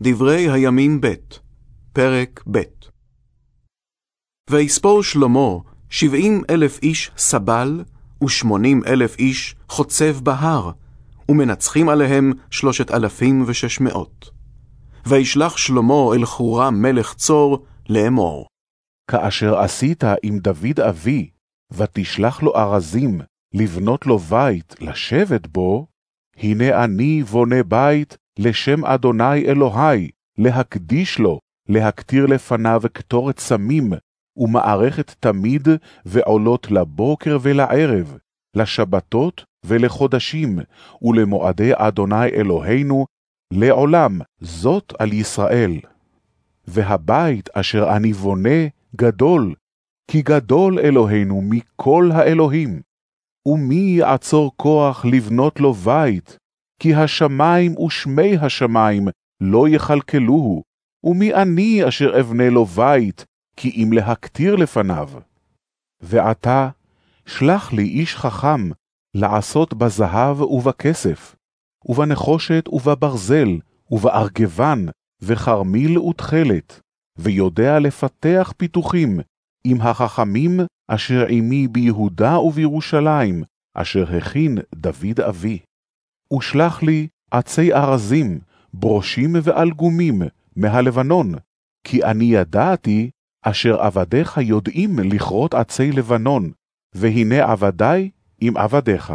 דברי הימים ב', פרק ב'. ויספור שלמה שבעים אלף איש סבל, ושמונים אלף איש חוצב בהר, ומנצחים עליהם שלושת אלפים ושש מאות. וישלח שלמה אל חורם מלך צור לאמור. כאשר עשית עם דוד אבי, ותשלח לו ארזים, לבנות לו בית, לשבת בו, הנה אני בונה בית לשם אדוני אלוהי, להקדיש לו, להקטיר לפניו קטורת סמים, ומערכת תמיד, ועולות לבוקר ולערב, לשבתות ולחודשים, ולמועדי אדוני אלוהינו, לעולם, זאת על ישראל. והבית אשר אני בונה גדול, כי גדול אלוהינו מכל האלוהים. ומי יעצור כוח לבנות לו בית, כי השמיים ושמי השמיים לא יכלכלוהו, ומי אני אשר אבנה לו בית, כי אם להקטיר לפניו. ועתה, שלח לי איש חכם, לעשות בזהב ובכסף, ובנחושת ובברזל, ובארגבן, וכרמיל ותכלת, ויודע לפתח פיתוחים, עם החכמים אשר עמי ביהודה ובירושלים, אשר הכין דוד אבי. ושלח לי עצי ארזים, ברושים ואלגומים, מהלבנון, כי אני ידעתי אשר עבדיך יודעים לכרות עצי לבנון, והנה עבדי עם עבדיך.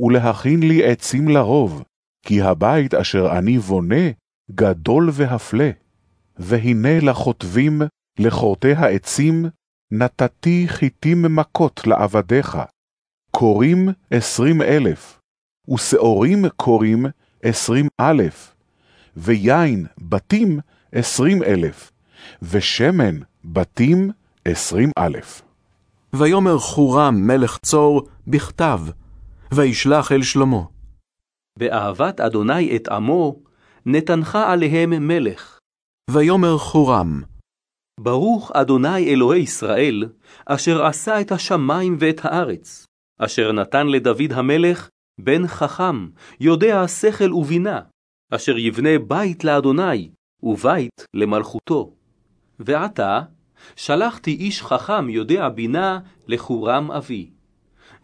ולהכין לי עצים לרוב, כי הבית אשר אני בונה גדול והפלא. והנה לחוטבים, לכורתי העצים, נתתי חיטים מכות לעבדיך, קורים עשרים אלף, ושעורים קורים עשרים אלף, ויין בתים עשרים אלף, ושמן בתים עשרים אלף. ויאמר חורם מלך צור בכתב, וישלח אל שלמה. באהבת אדוני את עמו, נתנך עליהם מלך. ויאמר חורם, ברוך אדוני אלוהי ישראל, אשר עשה את השמיים ואת הארץ, אשר נתן לדוד המלך בן חכם, יודע שכל ובינה, אשר יבנה בית לאדוני, ובית למלכותו. ועתה, שלחתי איש חכם יודע בינה לחורם אבי.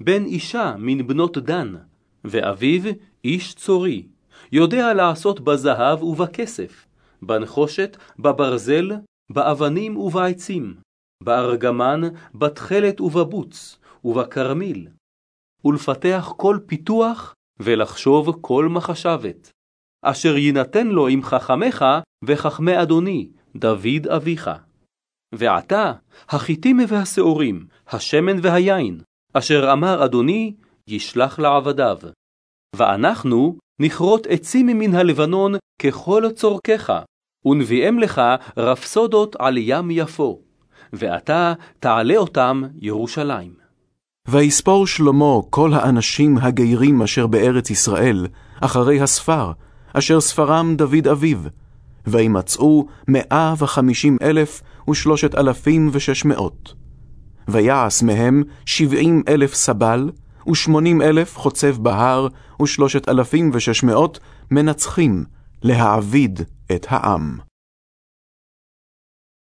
בן אישה מן בנות דן, ואביו איש צורי, יודע לעשות בזהב ובכסף, בנחושת, בברזל, באבנים ובעצים, בארגמן, בתכלת ובבוץ, ובכרמיל, ולפתח כל פיתוח, ולחשוב כל מחשבת, אשר יינתן לו עם חכמיך וחכמי אדוני, דוד אביך. ועתה, החיטים והשעורים, השמן והיין, אשר אמר אדוני, ישלח לעבדיו. ואנחנו נכרות עצים מן הלבנון ככל צורכך, ונביאם לך רפסודות על ים יפו, ואתה תעלה אותם ירושלים. ויספור שלמה כל האנשים הגרים אשר בארץ ישראל, אחרי הספר, אשר ספרם דוד אביו, וימצאו מאה וחמישים אלף ושלושת אלפים ושש מאות. ויעש מהם שבעים אלף סבל, ושמונים אלף חוצב בהר, ושלושת אלפים ושש מאות מנצחים, להעביד את העם.